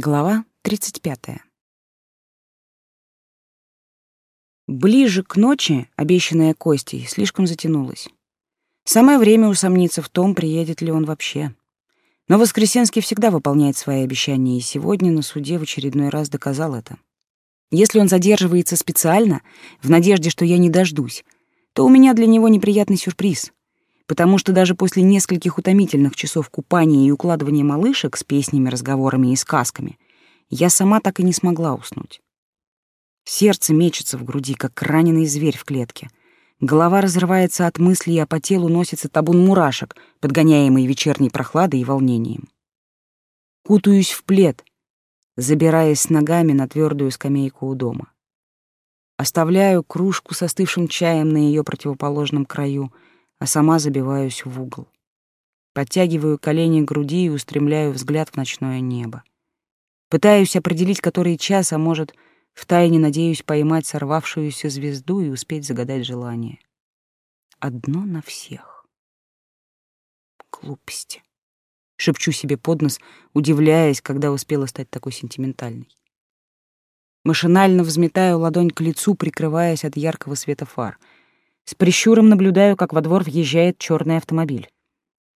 Глава 35. Ближе к ночи обещанная Костей слишком затянулась. Самое время усомниться в том, приедет ли он вообще. Но Воскресенский всегда выполняет свои обещания, и сегодня на суде в очередной раз доказал это. Если он задерживается специально, в надежде, что я не дождусь, то у меня для него неприятный сюрприз потому что даже после нескольких утомительных часов купания и укладывания малышек с песнями, разговорами и сказками я сама так и не смогла уснуть. Сердце мечется в груди, как раненый зверь в клетке. Голова разрывается от мыслей, а по телу носится табун мурашек, подгоняемый вечерней прохладой и волнением. Кутаюсь в плед, забираясь ногами на твердую скамейку у дома. Оставляю кружку с остывшим чаем на ее противоположном краю — а сама забиваюсь в угол. Подтягиваю колени к груди и устремляю взгляд в ночное небо. Пытаюсь определить, который час, а может, втайне надеюсь поймать сорвавшуюся звезду и успеть загадать желание. Одно на всех. Глупости. Шепчу себе под нос, удивляясь, когда успела стать такой сентиментальной. Машинально взметаю ладонь к лицу, прикрываясь от яркого света фар — с прищуром наблюдаю, как во двор въезжает черный автомобиль.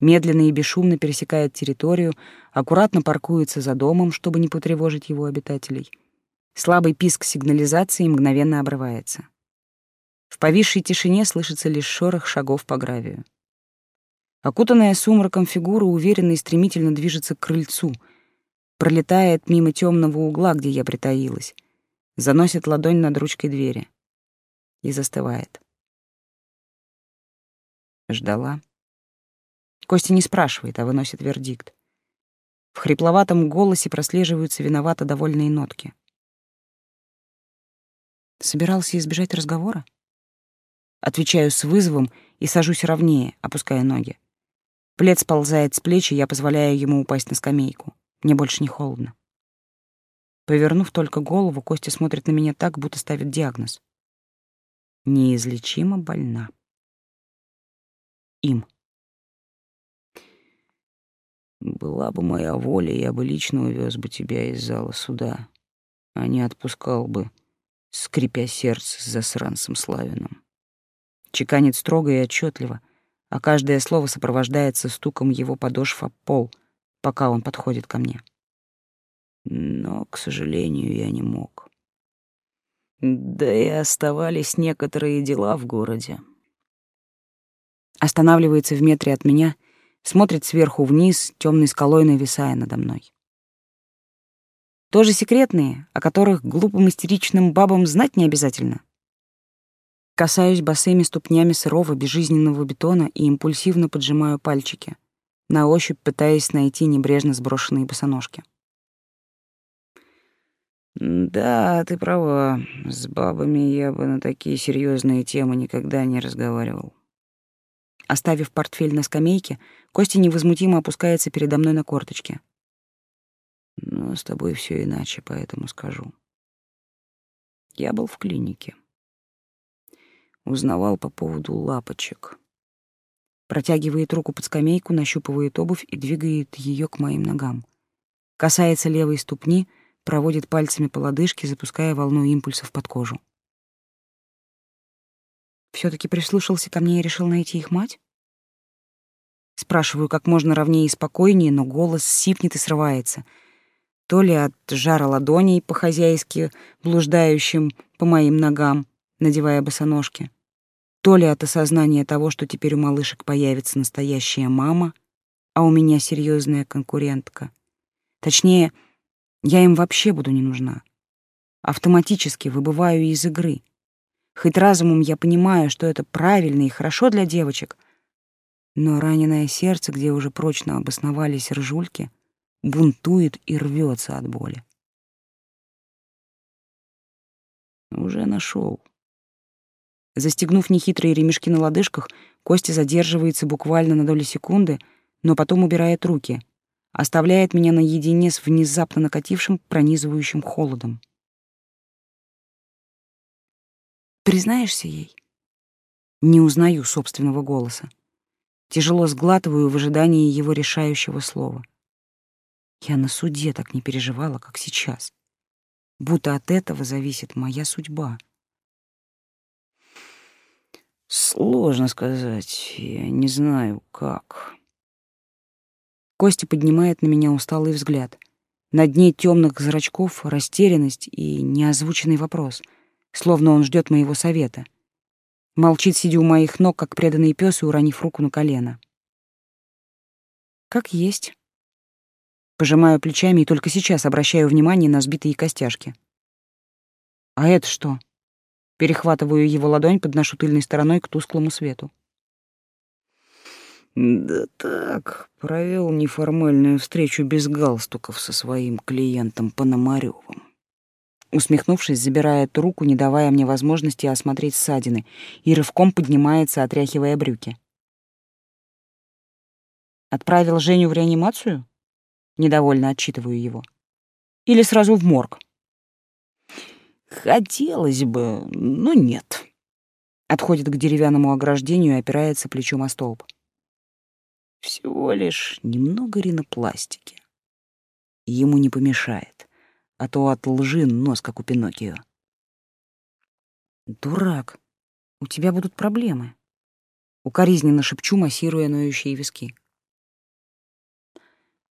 Медленно и бесшумно пересекает территорию, аккуратно паркуется за домом, чтобы не потревожить его обитателей. Слабый писк сигнализации мгновенно обрывается. В повисшей тишине слышится лишь шорох шагов по гравию. Окутанная сумраком фигура уверенно и стремительно движется к крыльцу, пролетает мимо темного угла, где я притаилась, заносит ладонь над ручкой двери и застывает. Ждала. Костя не спрашивает, а выносит вердикт. В хрипловатом голосе прослеживаются виновато довольные нотки. Собирался избежать разговора? Отвечаю с вызовом и сажусь ровнее, опуская ноги. Плед сползает с плеч, и я позволяю ему упасть на скамейку. Мне больше не холодно. Повернув только голову, Костя смотрит на меня так, будто ставит диагноз. Неизлечимо больна им. Была бы моя воля, я бы лично увез бы тебя из зала суда, а не отпускал бы, скрипя сердце с засранцем Славиным. Чеканит строго и отчетливо, а каждое слово сопровождается стуком его подошв о пол, пока он подходит ко мне. Но, к сожалению, я не мог. Да и оставались некоторые дела в городе останавливается в метре от меня, смотрит сверху вниз, темной скалой нависая надо мной. Тоже секретные, о которых глупым истеричным бабам знать не обязательно. Касаюсь босыми ступнями сырого безжизненного бетона и импульсивно поджимаю пальчики, на ощупь пытаясь найти небрежно сброшенные босоножки. «Да, ты права. С бабами я бы на такие серьезные темы никогда не разговаривал. Оставив портфель на скамейке, Костя невозмутимо опускается передо мной на корточки. «Но с тобой все иначе, поэтому скажу. Я был в клинике. Узнавал по поводу лапочек. Протягивает руку под скамейку, нащупывает обувь и двигает ее к моим ногам. Касается левой ступни, проводит пальцами по лодыжке, запуская волну импульсов под кожу все таки прислушался ко мне и решил найти их мать? Спрашиваю как можно ровнее и спокойнее, но голос сипнет и срывается. То ли от жара ладоней по-хозяйски, блуждающим по моим ногам, надевая босоножки, то ли от осознания того, что теперь у малышек появится настоящая мама, а у меня серьезная конкурентка. Точнее, я им вообще буду не нужна. Автоматически выбываю из игры — Хоть разумом я понимаю, что это правильно и хорошо для девочек, но раненое сердце, где уже прочно обосновались ржульки, бунтует и рвется от боли. Уже нашел. Застегнув нехитрые ремешки на лодыжках, Костя задерживается буквально на долю секунды, но потом убирает руки, оставляет меня наедине с внезапно накатившим пронизывающим холодом. Признаешься ей? Не узнаю собственного голоса. Тяжело сглатываю в ожидании его решающего слова. Я на суде так не переживала, как сейчас. Будто от этого зависит моя судьба. Сложно сказать. Я не знаю, как. Костя поднимает на меня усталый взгляд. На дне темных зрачков растерянность и неозвученный вопрос, словно он ждет моего совета. Молчит, сидя у моих ног, как преданный пес и уронив руку на колено. Как есть. Пожимаю плечами и только сейчас обращаю внимание на сбитые костяшки. А это что? Перехватываю его ладонь, подношу тыльной стороной к тусклому свету. Да так, провел неформальную встречу без галстуков со своим клиентом Пономарёвым. Усмехнувшись, забирает руку, не давая мне возможности осмотреть ссадины, и рывком поднимается, отряхивая брюки. Отправил Женю в реанимацию? Недовольно отчитываю его. Или сразу в морг? Хотелось бы, но нет. Отходит к деревянному ограждению и опирается плечом о столб. Всего лишь немного ринопластики. Ему не помешает, а то от лжи нос, как у Пиноккио. Дурак, у тебя будут проблемы. Укоризненно шепчу, массируя ноющие виски.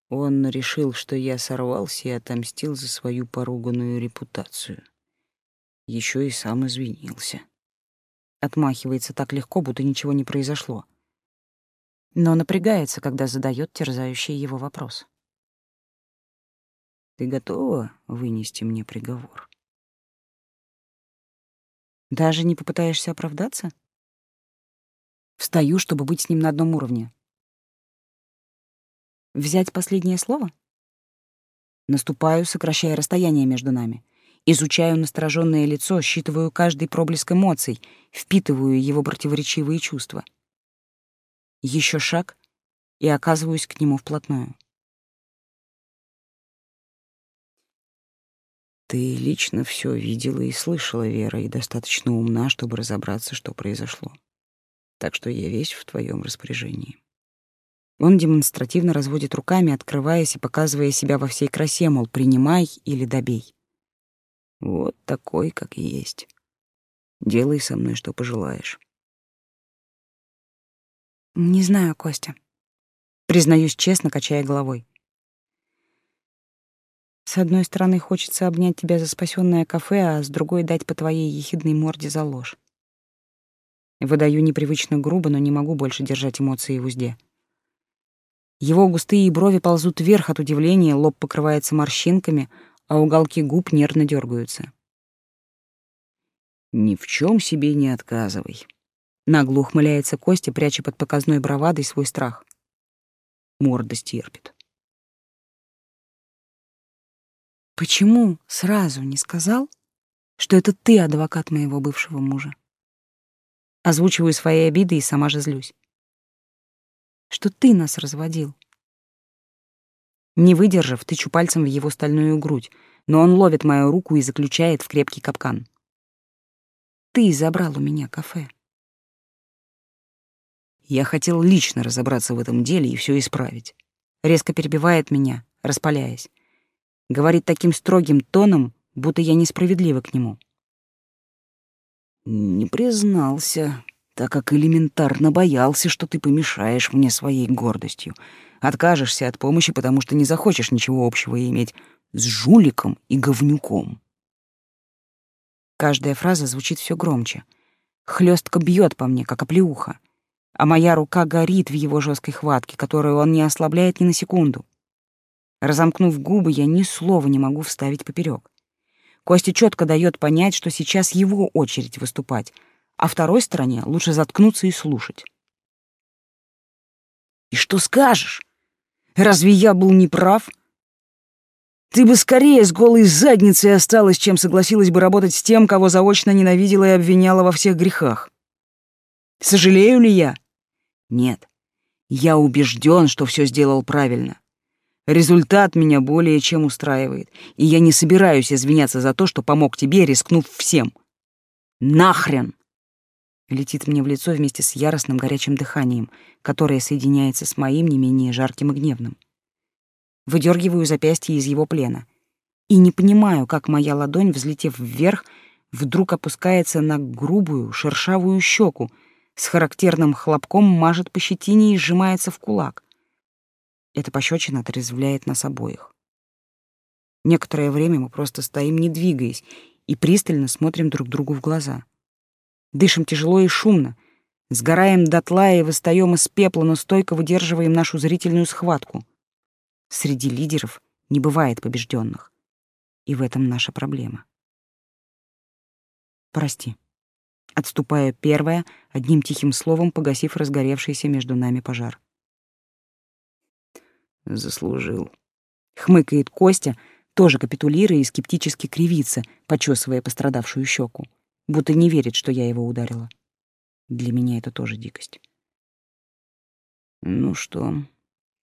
Он решил, что я сорвался и отомстил за свою поруганную репутацию. Еще и сам извинился. Отмахивается так легко, будто ничего не произошло. Но напрягается, когда задает терзающий его вопрос. «Ты готова вынести мне приговор?» «Даже не попытаешься оправдаться?» Встаю, чтобы быть с ним на одном уровне. Взять последнее слово? Наступаю, сокращая расстояние между нами. Изучаю настороженное лицо, считываю каждый проблеск эмоций, впитываю его противоречивые чувства. Еще шаг, и оказываюсь к нему вплотную. Ты лично все видела и слышала, Вера, и достаточно умна, чтобы разобраться, что произошло. Так что я весь в твоем распоряжении. Он демонстративно разводит руками, открываясь и показывая себя во всей красе, мол, принимай или добей. Вот такой, как и есть. Делай со мной, что пожелаешь. Не знаю, Костя. Признаюсь честно, качая головой. С одной стороны, хочется обнять тебя за спасенное кафе, а с другой — дать по твоей ехидной морде за ложь. Выдаю непривычно грубо, но не могу больше держать эмоции в узде. Его густые брови ползут вверх от удивления, лоб покрывается морщинками, а уголки губ нервно дергаются. «Ни в чем себе не отказывай», — нагло ухмыляется Костя, пряча под показной бравадой свой страх. Морда стерпит. «Почему сразу не сказал, что это ты адвокат моего бывшего мужа?» Озвучиваю свои обиды и сама же злюсь что ты нас разводил. Не выдержав, тычу пальцем в его стальную грудь, но он ловит мою руку и заключает в крепкий капкан. Ты забрал у меня кафе. Я хотел лично разобраться в этом деле и все исправить. Резко перебивает меня, распаляясь. Говорит таким строгим тоном, будто я несправедлива к нему. Не признался, так как элементарно боялся, что ты помешаешь мне своей гордостью. Откажешься от помощи, потому что не захочешь ничего общего иметь с жуликом и говнюком. Каждая фраза звучит все громче. Хлестко бьет по мне, как оплеуха. А моя рука горит в его жесткой хватке, которую он не ослабляет ни на секунду. Разомкнув губы, я ни слова не могу вставить поперек. Костя четко дает понять, что сейчас его очередь выступать — а второй стороне лучше заткнуться и слушать. «И что скажешь? Разве я был неправ? Ты бы скорее с голой задницей осталась, чем согласилась бы работать с тем, кого заочно ненавидела и обвиняла во всех грехах. Сожалею ли я? Нет. Я убежден, что все сделал правильно. Результат меня более чем устраивает, и я не собираюсь извиняться за то, что помог тебе, рискнув всем. Нахрен! летит мне в лицо вместе с яростным горячим дыханием, которое соединяется с моим не менее жарким и гневным. выдергиваю запястье из его плена. И не понимаю, как моя ладонь, взлетев вверх, вдруг опускается на грубую, шершавую щеку, с характерным хлопком мажет по щетине и сжимается в кулак. Эта пощечина отрезвляет нас обоих. Некоторое время мы просто стоим, не двигаясь, и пристально смотрим друг другу в глаза. Дышим тяжело и шумно, сгораем дотла и восстаем из пепла, но стойко выдерживаем нашу зрительную схватку. Среди лидеров не бывает побежденных, и в этом наша проблема. Прости. Отступаю первая, одним тихим словом погасив разгоревшийся между нами пожар. Заслужил. Хмыкает Костя, тоже капитулируя и скептически кривится, почесывая пострадавшую щеку, будто не верит, что я его ударила. Для меня это тоже дикость. «Ну что,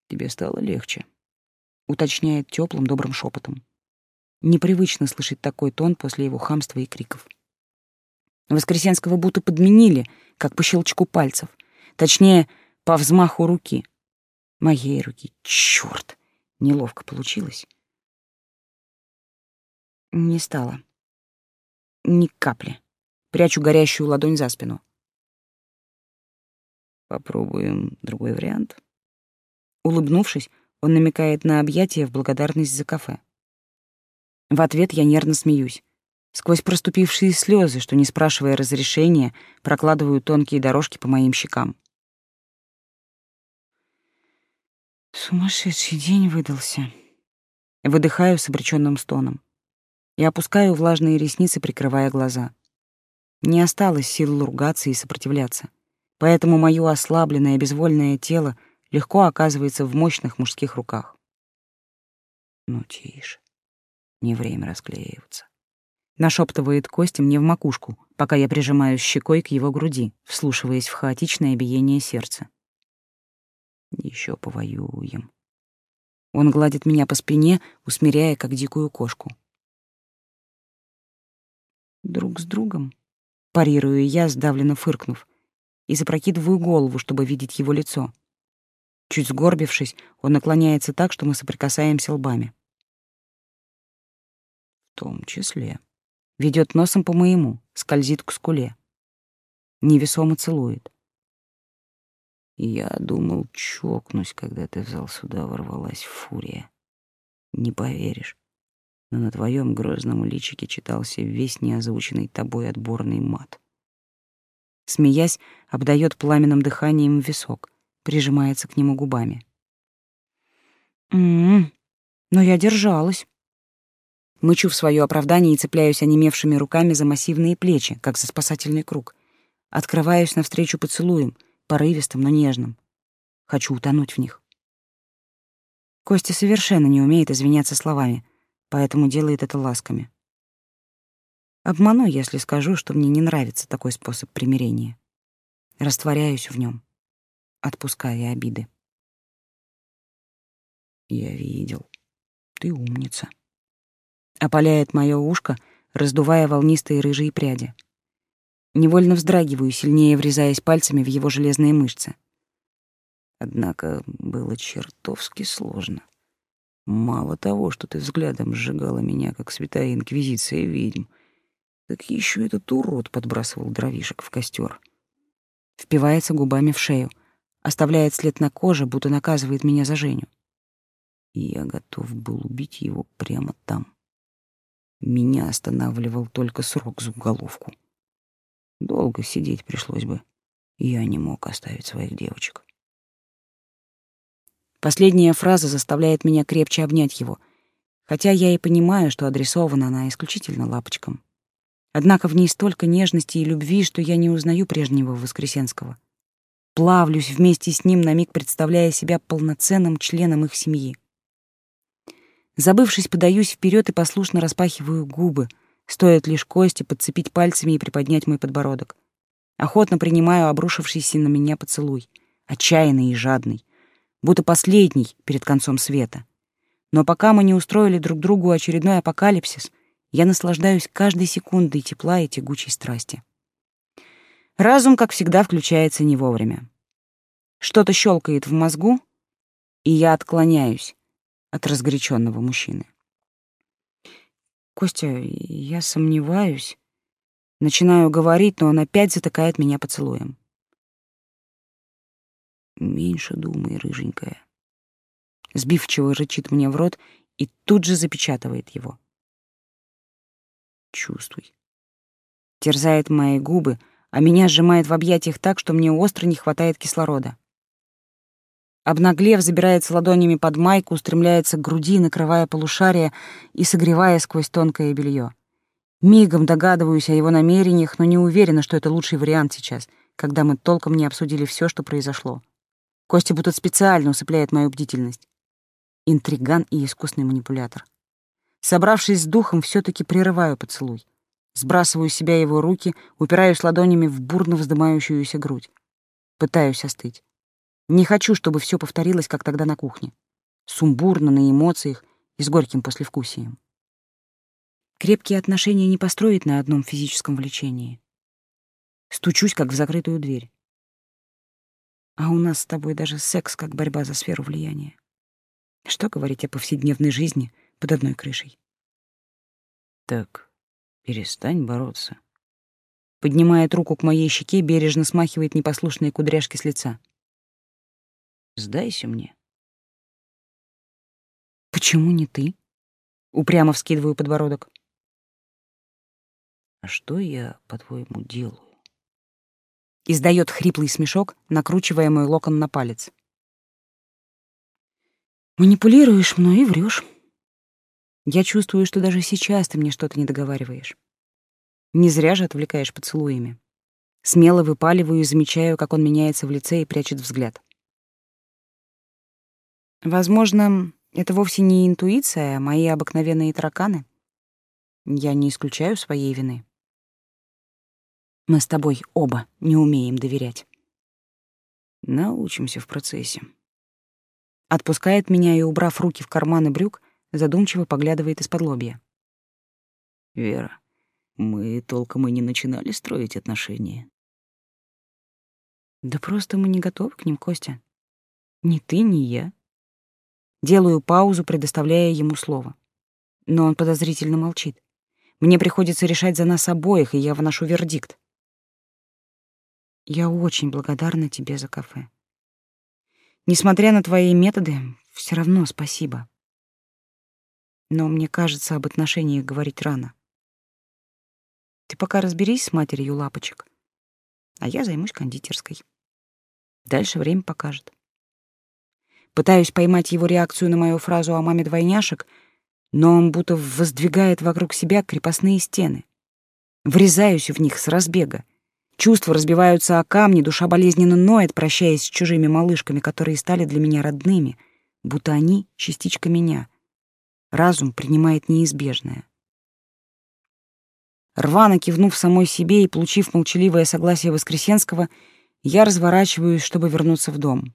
тебе стало легче?» — уточняет теплым добрым шепотом. Непривычно слышать такой тон после его хамства и криков. Воскресенского будто подменили, как по щелчку пальцев. Точнее, по взмаху руки. Моей руки. Чёрт! Неловко получилось. Не стало. Ни капли. Прячу горящую ладонь за спину. Попробуем другой вариант. Улыбнувшись, он намекает на объятия в благодарность за кафе. В ответ я нервно смеюсь. Сквозь проступившие слезы, что, не спрашивая разрешения, прокладываю тонкие дорожки по моим щекам. Сумасшедший день выдался. Выдыхаю с обреченным стоном. И опускаю влажные ресницы, прикрывая глаза. Не осталось сил ругаться и сопротивляться. Поэтому мое ослабленное, безвольное тело легко оказывается в мощных мужских руках. Ну, тише. Не время расклеиваться. Нашептывает Костя мне в макушку, пока я прижимаюсь щекой к его груди, вслушиваясь в хаотичное биение сердца. Еще повоюем. Он гладит меня по спине, усмиряя, как дикую кошку. Друг с другом, парирую я, сдавленно фыркнув, и запрокидываю голову, чтобы видеть его лицо. Чуть сгорбившись, он наклоняется так, что мы соприкасаемся лбами. В том числе ведет носом по моему, скользит к скуле. Невесомо целует. Я думал, чокнусь, когда ты в зал сюда ворвалась фурия. Не поверишь, но на твоем грозном личике читался весь неозвученный тобой отборный мат. Смеясь, обдает пламенным дыханием висок, прижимается к нему губами. «М-м, но я держалась». Мычу в свое оправдание и цепляюсь онемевшими руками за массивные плечи, как за спасательный круг. Открываюсь навстречу поцелуем, порывистым, но нежным. Хочу утонуть в них. Костя совершенно не умеет извиняться словами, поэтому делает это ласками. Обману, если скажу, что мне не нравится такой способ примирения. Растворяюсь в нем, отпуская обиды. Я видел. Ты умница опаляет мое ушко, раздувая волнистые рыжие пряди. Невольно вздрагиваю, сильнее врезаясь пальцами в его железные мышцы. Однако было чертовски сложно. Мало того, что ты взглядом сжигала меня, как святая инквизиция ведьм, так еще этот урод подбрасывал дровишек в костер. Впивается губами в шею, оставляет след на коже, будто наказывает меня за Женю. И я готов был убить его прямо там. Меня останавливал только срок за уголовку. Долго сидеть пришлось бы. Я не мог оставить своих девочек. Последняя фраза заставляет меня крепче обнять его, хотя я и понимаю, что адресована она исключительно лапочкам. Однако в ней столько нежности и любви, что я не узнаю прежнего Воскресенского. Плавлюсь вместе с ним, на миг представляя себя полноценным членом их семьи. Забывшись, подаюсь вперед и послушно распахиваю губы. Стоит лишь кости подцепить пальцами и приподнять мой подбородок. Охотно принимаю обрушившийся на меня поцелуй, отчаянный и жадный, будто последний перед концом света. Но пока мы не устроили друг другу очередной апокалипсис, я наслаждаюсь каждой секундой тепла и тягучей страсти. Разум, как всегда, включается не вовремя. Что-то щелкает в мозгу, и я отклоняюсь, от разгоряченного мужчины. «Костя, я сомневаюсь». Начинаю говорить, но он опять затыкает меня поцелуем. «Меньше думай, рыженькая». Сбивчиво рычит мне в рот и тут же запечатывает его. «Чувствуй». Терзает мои губы, а меня сжимает в объятиях так, что мне остро не хватает кислорода. Обнаглев, забирается ладонями под майку, устремляется к груди, накрывая полушарие и согревая сквозь тонкое белье. Мигом догадываюсь о его намерениях, но не уверена, что это лучший вариант сейчас, когда мы толком не обсудили все, что произошло. Костя будто специально усыпляет мою бдительность. Интриган и искусный манипулятор. Собравшись с духом, все таки прерываю поцелуй. Сбрасываю с себя его руки, упираюсь ладонями в бурно вздымающуюся грудь. Пытаюсь остыть. Не хочу, чтобы все повторилось, как тогда на кухне. Сумбурно, на эмоциях и с горьким послевкусием. Крепкие отношения не построить на одном физическом влечении. Стучусь, как в закрытую дверь. А у нас с тобой даже секс, как борьба за сферу влияния. Что говорить о повседневной жизни под одной крышей? Так, перестань бороться. Поднимает руку к моей щеке, бережно смахивает непослушные кудряшки с лица. Сдайся мне. Почему не ты? Упрямо вскидываю подбородок. А что я, по-твоему, делаю? Издает хриплый смешок, накручивая мой локон на палец. Манипулируешь мной и врешь. Я чувствую, что даже сейчас ты мне что-то не договариваешь. Не зря же отвлекаешь поцелуями. Смело выпаливаю и замечаю, как он меняется в лице и прячет взгляд. Возможно, это вовсе не интуиция, а мои обыкновенные тараканы. Я не исключаю своей вины. Мы с тобой оба не умеем доверять. Научимся в процессе. Отпускает меня и, убрав руки в карманы брюк, задумчиво поглядывает из-под лобья. Вера, мы толком и не начинали строить отношения. Да просто мы не готовы к ним, Костя. Ни ты, ни я. Делаю паузу, предоставляя ему слово. Но он подозрительно молчит. Мне приходится решать за нас обоих, и я вношу вердикт. Я очень благодарна тебе за кафе. Несмотря на твои методы, все равно спасибо. Но мне кажется, об отношениях говорить рано. Ты пока разберись с матерью лапочек, а я займусь кондитерской. Дальше время покажет. Пытаюсь поймать его реакцию на мою фразу о маме двойняшек, но он будто воздвигает вокруг себя крепостные стены. Врезаюсь в них с разбега. Чувства разбиваются о камни, душа болезненно ноет, прощаясь с чужими малышками, которые стали для меня родными, будто они — частичка меня. Разум принимает неизбежное. Рвано кивнув самой себе и получив молчаливое согласие Воскресенского, я разворачиваюсь, чтобы вернуться в дом.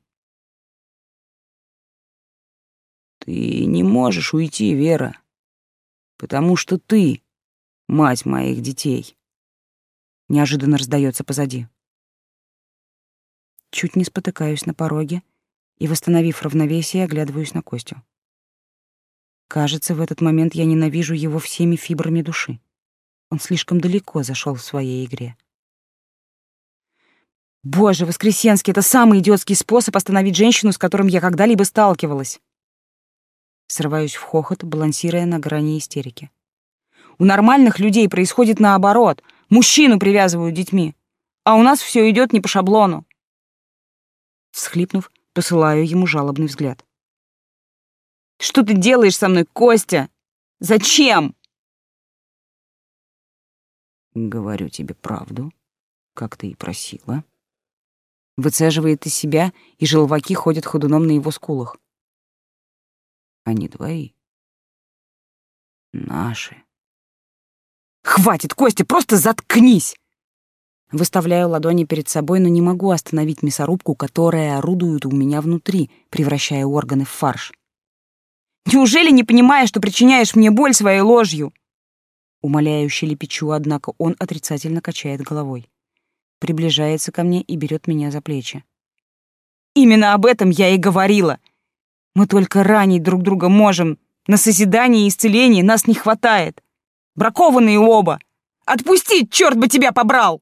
Ты не можешь уйти, Вера, потому что ты — мать моих детей. Неожиданно раздается позади. Чуть не спотыкаюсь на пороге и, восстановив равновесие, оглядываюсь на Костю. Кажется, в этот момент я ненавижу его всеми фибрами души. Он слишком далеко зашел в своей игре. Боже, Воскресенский, это самый идиотский способ остановить женщину, с которым я когда-либо сталкивалась. Срываюсь в хохот, балансируя на грани истерики. У нормальных людей происходит наоборот. Мужчину привязывают детьми. А у нас все идет не по шаблону. Всхлипнув, посылаю ему жалобный взгляд. «Что ты делаешь со мной, Костя? Зачем?» «Говорю тебе правду, как ты и просила». Выцеживает из себя, и желваки ходят ходуном на его скулах. Они твои. Наши. Хватит, Костя, просто заткнись! Выставляю ладони перед собой, но не могу остановить мясорубку, которая орудует у меня внутри, превращая органы в фарш. Неужели не понимаешь, что причиняешь мне боль своей ложью? Умоляюще лепечу, однако он отрицательно качает головой. Приближается ко мне и берет меня за плечи. Именно об этом я и говорила. Мы только ранить друг друга можем. На созидание и исцеление нас не хватает. Бракованные оба. Отпусти, черт бы тебя побрал!»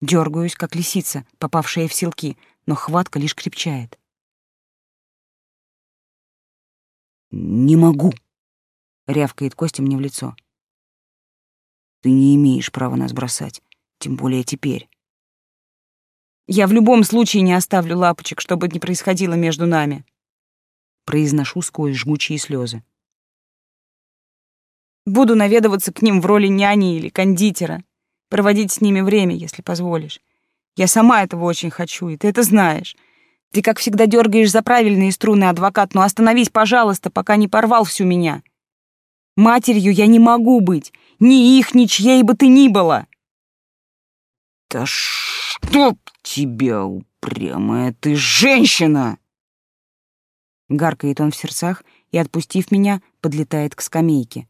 Дергаюсь, как лисица, попавшая в селки, но хватка лишь крепчает. «Не могу», — рявкает Костя мне в лицо. «Ты не имеешь права нас бросать, тем более теперь». «Я в любом случае не оставлю лапочек, чтобы не происходило между нами», — произношу сквозь жгучие слезы. «Буду наведываться к ним в роли няни или кондитера, проводить с ними время, если позволишь. Я сама этого очень хочу, и ты это знаешь. Ты, как всегда, дергаешь за правильные струны, адвокат, но остановись, пожалуйста, пока не порвал всю меня. Матерью я не могу быть, ни их, ни чьей бы ты ни было. Да чтоб тебя, упрямая ты женщина! Гаркает он в сердцах и, отпустив меня, подлетает к скамейке.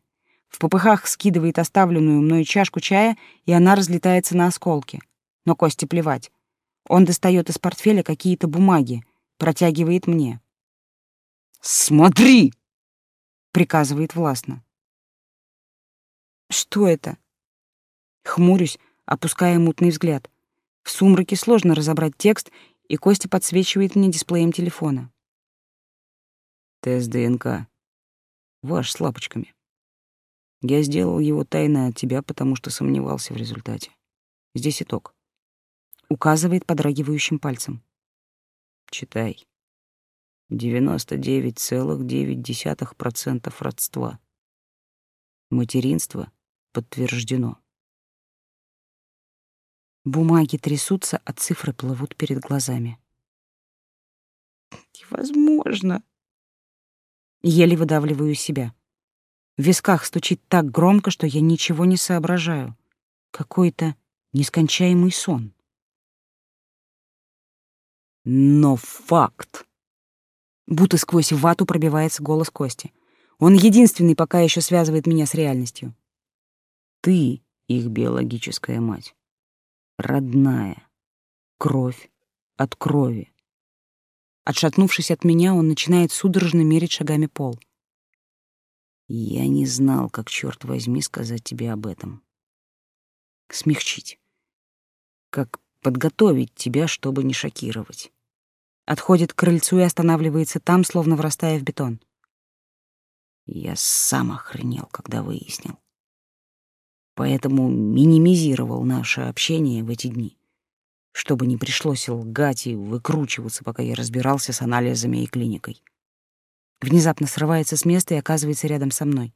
В попыхах скидывает оставленную мной чашку чая, и она разлетается на осколки. Но Косте плевать. Он достает из портфеля какие-то бумаги, протягивает мне. «Смотри!» — приказывает властно. «Что это?» Хмурюсь, опуская мутный взгляд. В сумраке сложно разобрать текст, и Костя подсвечивает мне дисплеем телефона. «Тест ДНК. Ваш с лапочками. Я сделал его тайно от тебя, потому что сомневался в результате. Здесь итог указывает подрагивающим пальцем. Читай. 99,9% родства. Материнство подтверждено. Бумаги трясутся, а цифры плывут перед глазами. Невозможно. Еле выдавливаю себя. В висках стучит так громко, что я ничего не соображаю. Какой-то нескончаемый сон. Но факт. Будто сквозь вату пробивается голос Кости. Он единственный пока еще связывает меня с реальностью. Ты их биологическая мать. Родная. Кровь от крови. Отшатнувшись от меня, он начинает судорожно мерить шагами пол. Я не знал, как, черт возьми, сказать тебе об этом. Смягчить. Как подготовить тебя, чтобы не шокировать. Отходит к крыльцу и останавливается там, словно врастая в бетон. Я сам охренел, когда выяснил. Поэтому минимизировал наше общение в эти дни, чтобы не пришлось лгать и выкручиваться, пока я разбирался с анализами и клиникой. Внезапно срывается с места и оказывается рядом со мной.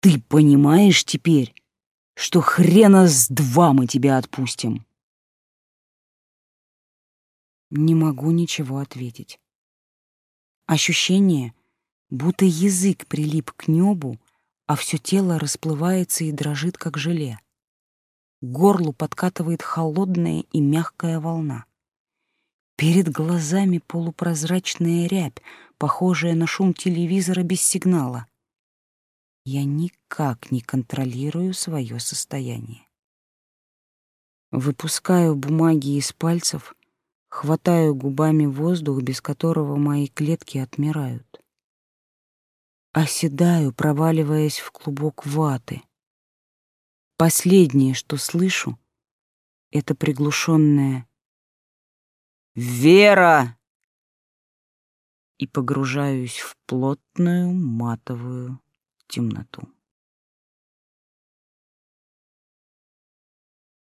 «Ты понимаешь теперь, что хрена с два мы тебя отпустим?» Не могу ничего ответить. Ощущение, будто язык прилип к небу, а все тело расплывается и дрожит, как желе. Горлу подкатывает холодная и мягкая волна. Перед глазами полупрозрачная рябь, похожая на шум телевизора без сигнала. Я никак не контролирую свое состояние. Выпускаю бумаги из пальцев — Хватаю губами воздух, без которого мои клетки отмирают. Оседаю, проваливаясь в клубок ваты. Последнее, что слышу, это приглушенное «Вера!» и погружаюсь в плотную матовую темноту.